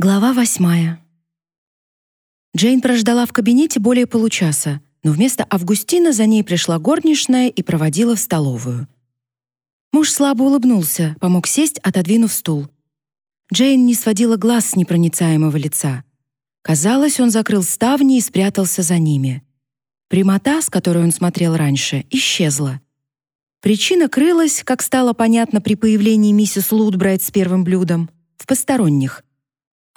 Глава восьмая. Джейн прождала в кабинете более получаса, но вместо Августина за ней пришла горничная и проводила в столовую. Муж слабо улыбнулся, помог сесть, отодвинув стул. Джейн не сводила глаз с непроницаемого лица. Казалось, он закрыл ставни и спрятался за ними. Прямота, с которой он смотрел раньше, исчезла. Причина крылась, как стало понятно при появлении миссис Лутбрайт с первым блюдом, в посторонних.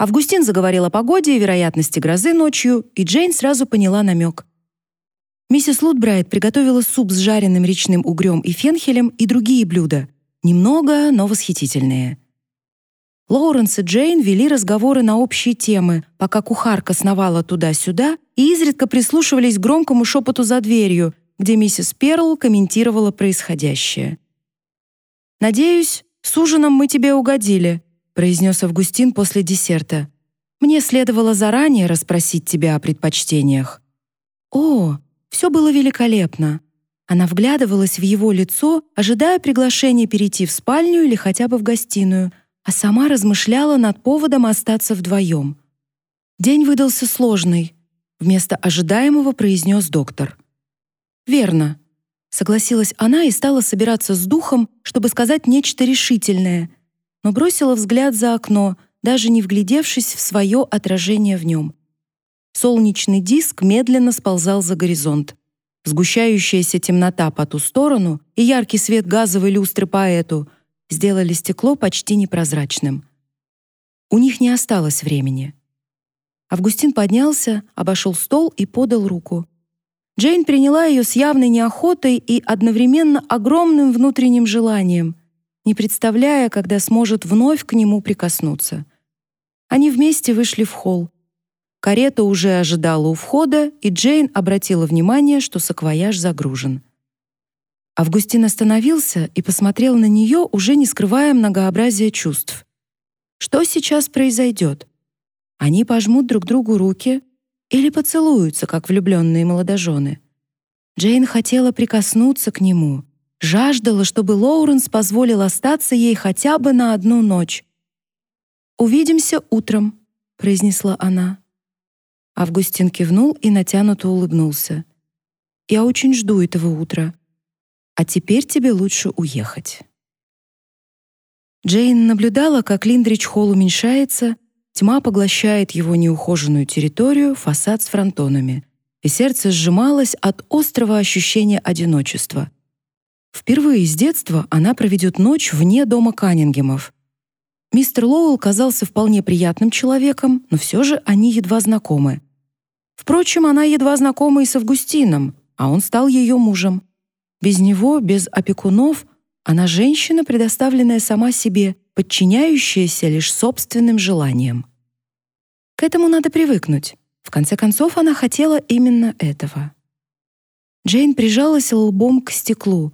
Августин заговорил о погоде и вероятности грозы ночью, и Джейн сразу поняла намек. Миссис Лутбрайт приготовила суп с жареным речным угрём и фенхелем и другие блюда, немного, но восхитительные. Лоуренс и Джейн вели разговоры на общие темы, пока кухарка сновала туда-сюда и изредка прислушивались к громкому шепоту за дверью, где миссис Перл комментировала происходящее. «Надеюсь, с ужином мы тебе угодили», произнес Августин после десерта. Мне следовало заранее расспросить тебя о предпочтениях. О, все было великолепно. Она вглядывалась в его лицо, ожидая приглашения перейти в спальню или хотя бы в гостиную, а сама размышляла над поводом остаться вдвоем. День выдался сложный, вместо ожидаемого произнес доктор. Верно, согласилась она и стала собираться с духом, чтобы сказать нечто решительное — но бросила взгляд за окно, даже не вглядевшись в свое отражение в нем. Солнечный диск медленно сползал за горизонт. Сгущающаяся темнота по ту сторону и яркий свет газовой люстры по эту сделали стекло почти непрозрачным. У них не осталось времени. Августин поднялся, обошел стол и подал руку. Джейн приняла ее с явной неохотой и одновременно огромным внутренним желанием не представляя, когда сможет вновь к нему прикоснуться. Они вместе вышли в холл. Карета уже ожидала у входа, и Джейн обратила внимание, что саквояж загружен. Августин остановился и посмотрел на нее, уже не скрывая многообразия чувств. Что сейчас произойдет? Они пожмут друг другу руки или поцелуются, как влюбленные молодожены. Джейн хотела прикоснуться к нему, жаждала, чтобы Лоуренс позволил остаться ей хотя бы на одну ночь. «Увидимся утром», — произнесла она. Августин кивнул и натянуто улыбнулся. «Я очень жду этого утра. А теперь тебе лучше уехать». Джейн наблюдала, как Линдрич-холл уменьшается, тьма поглощает его неухоженную территорию, фасад с фронтонами, и сердце сжималось от острого ощущения одиночества — Впервые с детства она проведет ночь вне дома Каннингемов. Мистер Лоуэлл казался вполне приятным человеком, но все же они едва знакомы. Впрочем, она едва знакома и с Августином, а он стал ее мужем. Без него, без опекунов, она женщина, предоставленная сама себе, подчиняющаяся лишь собственным желаниям. К этому надо привыкнуть. В конце концов, она хотела именно этого. Джейн прижалась лбом к стеклу,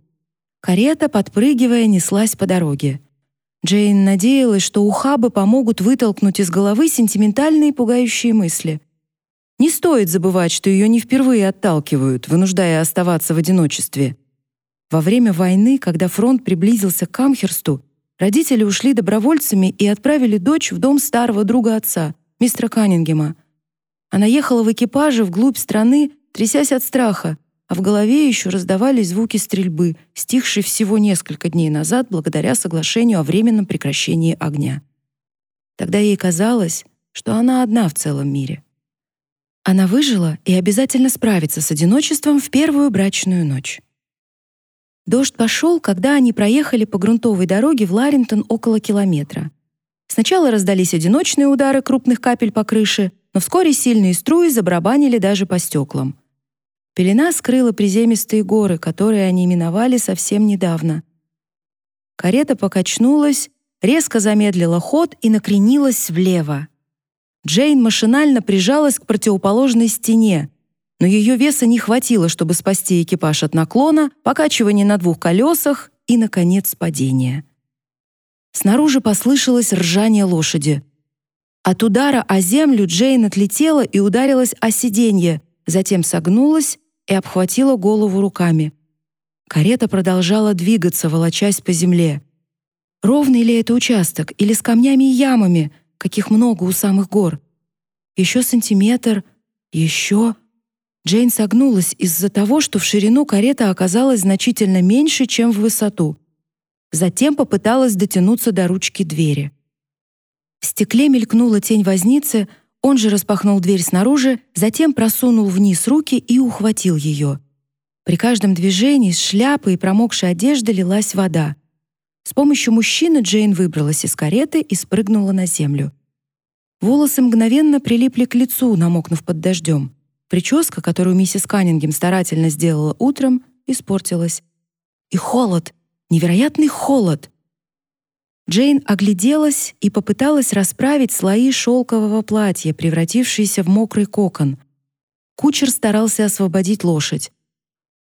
Карета, подпрыгивая, неслась по дороге. Джейн надеялась, что ухабы помогут вытолкнуть из головы сентиментальные пугающие мысли. Не стоит забывать, что ее не впервые отталкивают, вынуждая оставаться в одиночестве. Во время войны, когда фронт приблизился к Амхерсту, родители ушли добровольцами и отправили дочь в дом старого друга отца, мистера Каннингема. Она ехала в экипаже вглубь страны, трясясь от страха, а в голове еще раздавались звуки стрельбы, стихшей всего несколько дней назад благодаря соглашению о временном прекращении огня. Тогда ей казалось, что она одна в целом мире. Она выжила и обязательно справится с одиночеством в первую брачную ночь. Дождь пошел, когда они проехали по грунтовой дороге в Ларинтон около километра. Сначала раздались одиночные удары крупных капель по крыше, но вскоре сильные струи забарабанили даже по стеклам. Пелена скрыла приземистые горы, которые они миновали совсем недавно. Карета покачнулась, резко замедлила ход и накренилась влево. Джейн машинально прижалась к противоположной стене, но ее веса не хватило, чтобы спасти экипаж от наклона, покачивания на двух колесах и, наконец, падения. Снаружи послышалось ржание лошади. От удара о землю Джейн отлетела и ударилась о сиденье, затем согнулась и обхватила голову руками. Карета продолжала двигаться, волочась по земле. Ровный ли это участок или с камнями и ямами, каких много у самых гор. Еще сантиметр, еще... Джейн согнулась из-за того, что в ширину карета оказалась значительно меньше, чем в высоту. Затем попыталась дотянуться до ручки двери. В стекле мелькнула тень возницы, он же распахнул дверь снаружи, затем просунул вниз руки и ухватил ее. При каждом движении с шляпы и промокшей одежды лилась вода. С помощью мужчины Джейн выбралась из кареты и спрыгнула на землю. Волосы мгновенно прилипли к лицу, намокнув под дождем. Прическа, которую миссис Каннингем старательно сделала утром, испортилась. И холод, невероятный холод. Джейн огляделась и попыталась расправить слои шелкового платья, превратившиеся в мокрый кокон. Кучер старался освободить лошадь.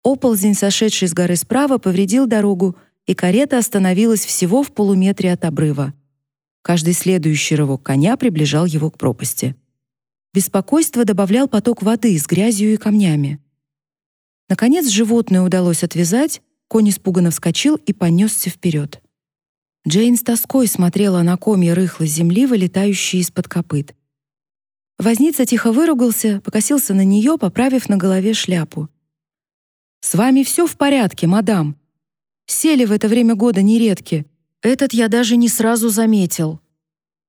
Оползень, сошедший с горы справа, повредил дорогу, и карета остановилась всего в полуметре от обрыва. Каждый следующий рывок коня приближал его к пропасти. Беспокойство добавлял поток воды с грязью и камнями. Наконец животное удалось отвязать, конь испуганно вскочил и понесся вперед. Джейн с тоской смотрела на комья рыхлой земли, вылетающие из-под копыт. Возница тихо выругался, покосился на нее, поправив на голове шляпу. «С вами все в порядке, мадам. Сели в это время года нередки. Этот я даже не сразу заметил».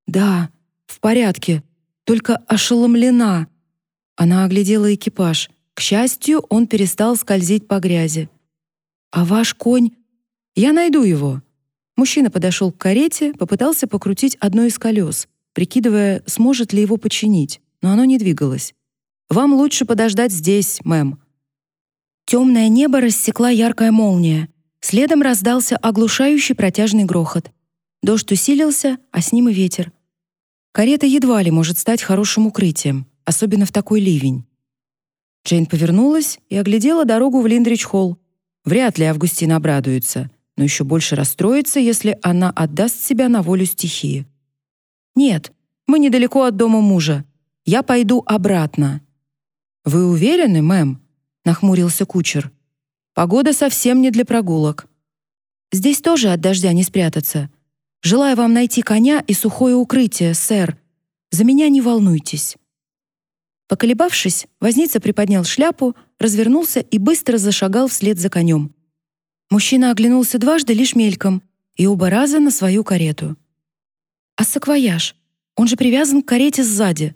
«Да, в порядке, только ошеломлена». Она оглядела экипаж. К счастью, он перестал скользить по грязи. «А ваш конь? Я найду его». Мужчина подошел к карете, попытался покрутить одно из колес, прикидывая, сможет ли его починить, но оно не двигалось. «Вам лучше подождать здесь, мэм». Темное небо рассекла яркая молния. Следом раздался оглушающий протяжный грохот. Дождь усилился, а с ним и ветер. Карета едва ли может стать хорошим укрытием, особенно в такой ливень. Джейн повернулась и оглядела дорогу в Линдрич-холл. Вряд ли Августин обрадуется, но еще больше расстроится, если она отдаст себя на волю стихии. «Нет, мы недалеко от дома мужа. Я пойду обратно». «Вы уверены, мэм?» — нахмурился кучер. Погода совсем не для прогулок. Здесь тоже от дождя не спрятаться. Желаю вам найти коня и сухое укрытие, сэр. За меня не волнуйтесь». Поколебавшись, возница приподнял шляпу, развернулся и быстро зашагал вслед за конем. Мужчина оглянулся дважды лишь мельком и оба раза на свою карету. «А саквояж? Он же привязан к карете сзади».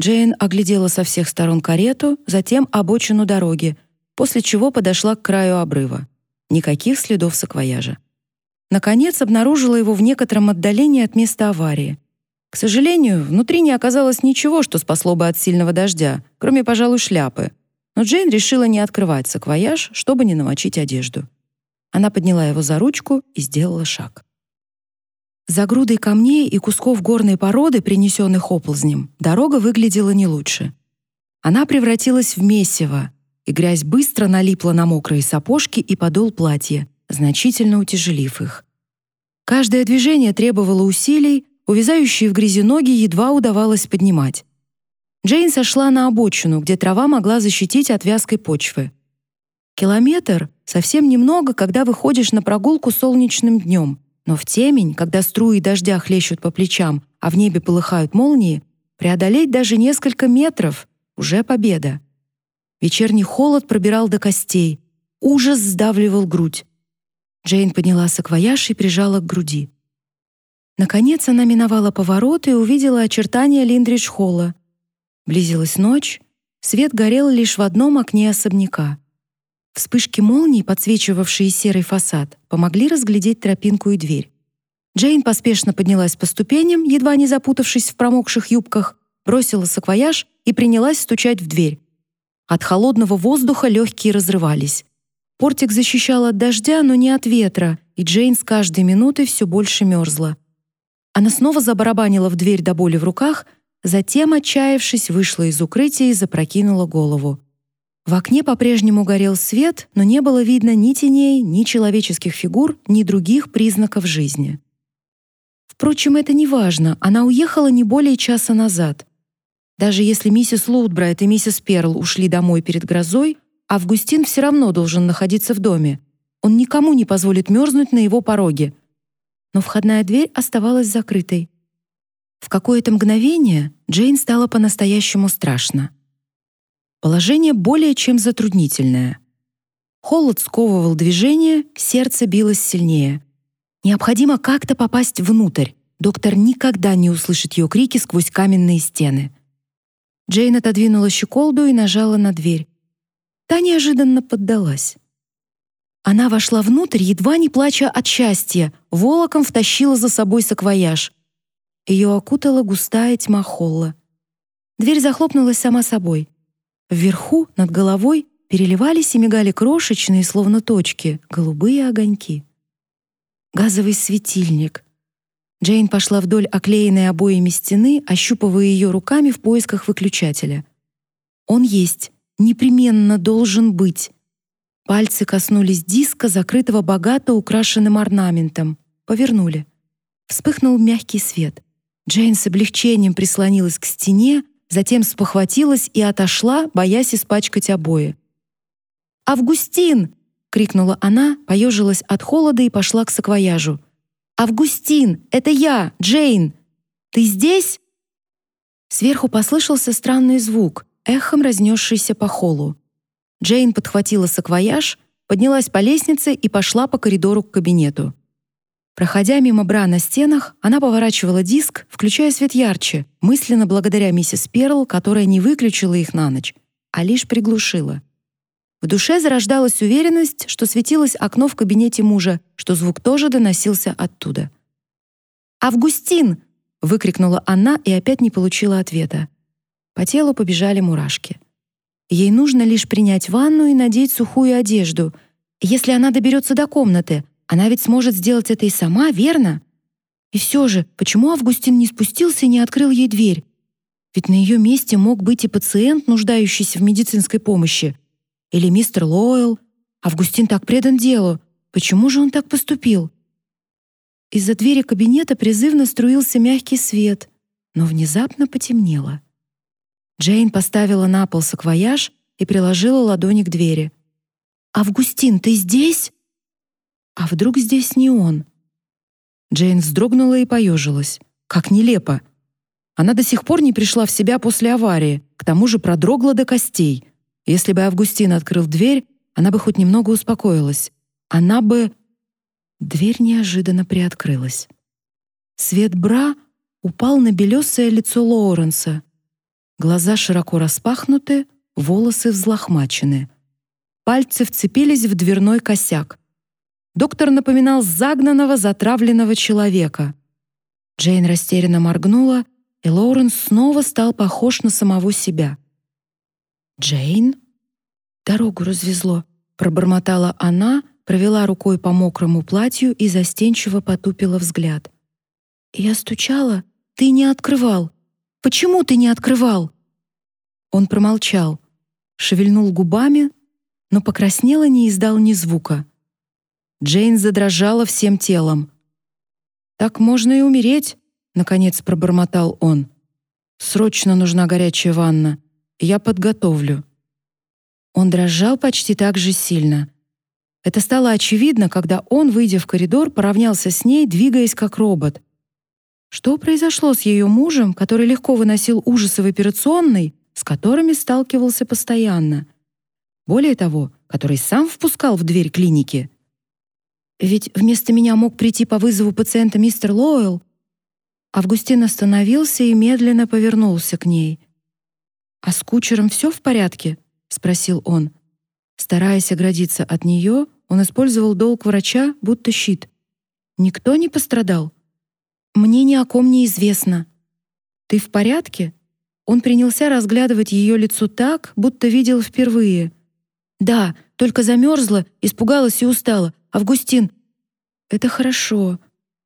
Джейн оглядела со всех сторон карету, затем обочину дороги — после чего подошла к краю обрыва. Никаких следов саквояжа. Наконец обнаружила его в некотором отдалении от места аварии. К сожалению, внутри не оказалось ничего, что спасло бы от сильного дождя, кроме, пожалуй, шляпы. Но Джейн решила не открывать саквояж, чтобы не намочить одежду. Она подняла его за ручку и сделала шаг. За грудой камней и кусков горной породы, принесенных оползнем, дорога выглядела не лучше. Она превратилась в месиво, и грязь быстро налипла на мокрые сапожки и подол платья, значительно утяжелив их. Каждое движение требовало усилий, увязающие в грязи ноги едва удавалось поднимать. Джейн сошла на обочину, где трава могла защитить от вязкой почвы. Километр — совсем немного, когда выходишь на прогулку солнечным днем, но в темень, когда струи дождя хлещут по плечам, а в небе полыхают молнии, преодолеть даже несколько метров — уже победа. Вечерний холод пробирал до костей. Ужас сдавливал грудь. Джейн подняла саквояж и прижала к груди. Наконец она миновала поворот и увидела очертания Линдридж-холла. Близилась ночь, свет горел лишь в одном окне особняка. Вспышки молний, подсвечивавшие серый фасад, помогли разглядеть тропинку и дверь. Джейн поспешно поднялась по ступеням, едва не запутавшись в промокших юбках, бросила саквояж и принялась стучать в дверь. От холодного воздуха легкие разрывались. Портик защищал от дождя, но не от ветра, и Джейн с каждой минутой все больше мерзла. Она снова забарабанила в дверь до боли в руках, затем, отчаявшись, вышла из укрытия и запрокинула голову. В окне по-прежнему горел свет, но не было видно ни теней, ни человеческих фигур, ни других признаков жизни. Впрочем, это не важно, она уехала не более часа назад. Даже если миссис Лоудбрайт и миссис Перл ушли домой перед грозой, Августин все равно должен находиться в доме. Он никому не позволит мерзнуть на его пороге. Но входная дверь оставалась закрытой. В какое-то мгновение Джейн стало по-настоящему страшно. Положение более чем затруднительное. Холод сковывал движение, сердце билось сильнее. Необходимо как-то попасть внутрь. Доктор никогда не услышит ее крики сквозь каменные стены. Джейн отодвинула щеколду и нажала на дверь. Та неожиданно поддалась. Она вошла внутрь, едва не плача от счастья, волоком втащила за собой саквояж. Ее окутала густая тьма холла. Дверь захлопнулась сама собой. Вверху, над головой, переливались и мигали крошечные, словно точки, голубые огоньки. Газовый светильник. Джейн пошла вдоль оклеенной обоями стены, ощупывая ее руками в поисках выключателя. Он есть, непременно должен быть. Пальцы коснулись диска, закрытого богато украшенным орнаментом. Повернули. Вспыхнул мягкий свет. Джейн с облегчением прислонилась к стене, затем спохватилась и отошла, боясь испачкать обои. «Августин!» — крикнула она, поежилась от холода и пошла к саквояжу. «Августин! Это я, Джейн! Ты здесь?» Сверху послышался странный звук, эхом разнесшийся по холлу. Джейн подхватила саквояж, поднялась по лестнице и пошла по коридору к кабинету. Проходя мимо бра на стенах, она поворачивала диск, включая свет ярче, мысленно благодаря миссис Перл, которая не выключила их на ночь, а лишь приглушила. В душе зарождалась уверенность, что светилось окно в кабинете мужа, что звук тоже доносился оттуда. «Августин!» — выкрикнула она и опять не получила ответа. По телу побежали мурашки. Ей нужно лишь принять ванну и надеть сухую одежду. Если она доберется до комнаты, она ведь сможет сделать это и сама, верно? И все же, почему Августин не спустился и не открыл ей дверь? Ведь на ее месте мог быть и пациент, нуждающийся в медицинской помощи. Или мистер Лойл. Августин так предан делу. Почему же он так поступил? Из-за двери кабинета призывно струился мягкий свет, но внезапно потемнело. Джейн поставила на пол саквояж и приложила ладони к двери. «Августин, ты здесь?» А вдруг здесь не он? Джейн вздрогнула и поежилась. Как нелепо. Она до сих пор не пришла в себя после аварии, к тому же продрогла до костей. Если бы Августин открыл дверь, она бы хоть немного успокоилась. Она бы... Дверь неожиданно приоткрылась. Свет бра упал на белесое лицо Лоуренса. Глаза широко распахнуты, волосы взлохмачены. Пальцы вцепились в дверной косяк. Доктор напоминал загнанного, затравленного человека. Джейн растерянно моргнула, и Лоуренс снова стал похож на самого себя. «Джейн?» «Дорогу развезло», — пробормотала она, провела рукой по мокрому платью и застенчиво потупила взгляд. «Я стучала, ты не открывал. Почему ты не открывал?» Он промолчал, шевельнул губами, но покраснел и не издал ни звука. Джейн задрожала всем телом. «Так можно и умереть», — наконец пробормотал он. «Срочно нужна горячая ванна. Я подготовлю». Он дрожал почти так же сильно. Это стало очевидно, когда он, выйдя в коридор, поравнялся с ней, двигаясь как робот. Что произошло с ее мужем, который легко выносил ужасы в операционной, с которыми сталкивался постоянно? Более того, который сам впускал в дверь клиники. Ведь вместо меня мог прийти по вызову пациента мистер Лойл. Августин остановился и медленно повернулся к ней. «А с кучером все в порядке?» — спросил он. Стараясь оградиться от нее, он использовал долг врача, будто щит. «Никто не пострадал?» «Мне ни о ком не известно». «Ты в порядке?» Он принялся разглядывать ее лицо так, будто видел впервые. «Да, только замерзла, испугалась и устала. Августин, это хорошо.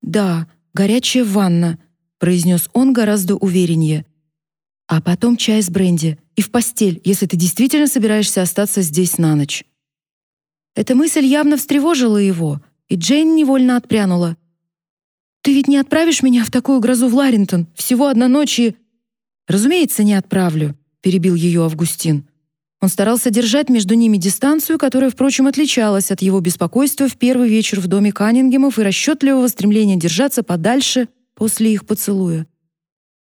Да, горячая ванна, произнес он гораздо увереннее. А потом чай с бренди и в постель, если ты действительно собираешься остаться здесь на ночь. Эта мысль явно встревожила его, и Джейн невольно отпрянула. Ты ведь не отправишь меня в такую грозу в Ларинтон? Всего одна ночь и Разумеется, не отправлю, перебил ее Августин. Он старался держать между ними дистанцию, которая, впрочем, отличалась от его беспокойства в первый вечер в доме Каннингемов и расчетливого стремления держаться подальше после их поцелуя.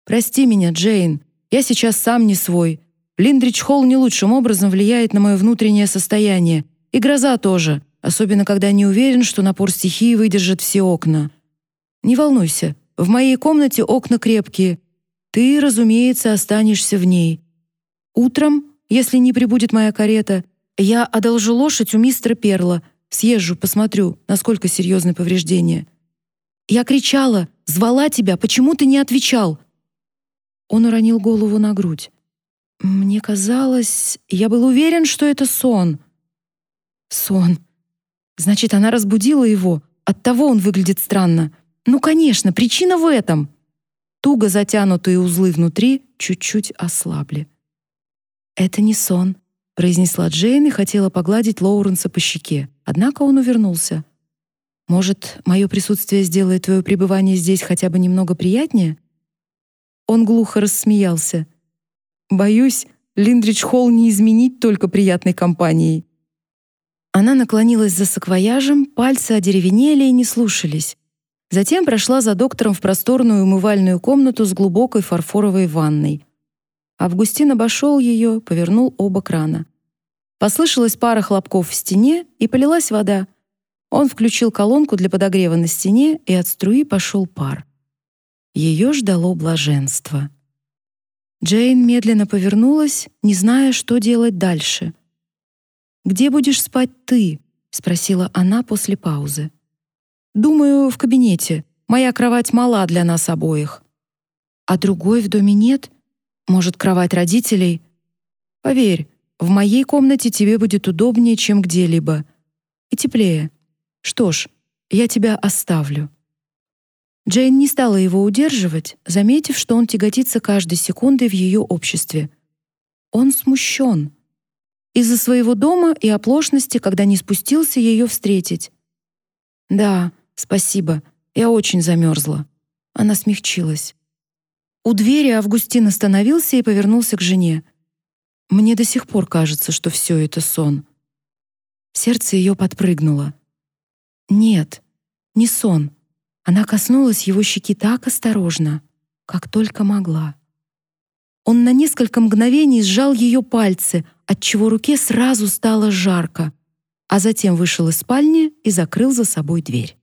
«Прости меня, Джейн. Я сейчас сам не свой. Линдрич Холл не лучшим образом влияет на мое внутреннее состояние. И гроза тоже, особенно когда не уверен, что напор стихии выдержит все окна. Не волнуйся, в моей комнате окна крепкие. Ты, разумеется, останешься в ней. Утром, если не прибудет моя карета, я одолжу лошадь у мистера Перла, съезжу, посмотрю, насколько серьезны повреждения. Я кричала, звала тебя, почему ты не отвечал? Он уронил голову на грудь. Мне казалось, я был уверен, что это сон. Сон. Значит, она разбудила его. Оттого он выглядит странно. Ну, конечно, причина в этом. Туго затянутые узлы внутри чуть-чуть ослабли. Это не сон, произнесла Джейн и хотела погладить Лоуренса по щеке. Однако он увернулся. Может, мое присутствие сделает твое пребывание здесь хотя бы немного приятнее? Он глухо рассмеялся. Боюсь, Линдрич Холл не изменить только приятной компанией. Она наклонилась за саквояжем, пальцы одеревенели и не слушались. Затем прошла за доктором в просторную умывальную комнату с глубокой фарфоровой ванной. Августин обошел ее, повернул оба крана. Послышалась пара хлопков в стене, и полилась вода. Он включил колонку для подогрева на стене, и от струи пошел пар. Ее ждало блаженство. Джейн медленно повернулась, не зная, что делать дальше. «Где будешь спать ты?» — спросила она после паузы. «Думаю, в кабинете. Моя кровать мала для нас обоих». «А другой в доме нет? Может, кровать родителей?» «Поверь, в моей комнате тебе будет удобнее, чем где-либо. И теплее. Что ж, я тебя оставлю». Джейн не стала его удерживать, заметив, что он тяготится каждой секундой в ее обществе. Он смущен. Из-за своего дома и оплошности, когда не спустился ее встретить. «Да, спасибо, я очень замерзла». Она смягчилась. У двери Августин остановился и повернулся к жене. «Мне до сих пор кажется, что все это сон». Сердце ее подпрыгнуло. «Нет, не сон». Она коснулась его щеки так осторожно, как только могла. Он на несколько мгновений сжал ее пальцы, отчего руке сразу стало жарко, а затем вышел из спальни и закрыл за собой дверь.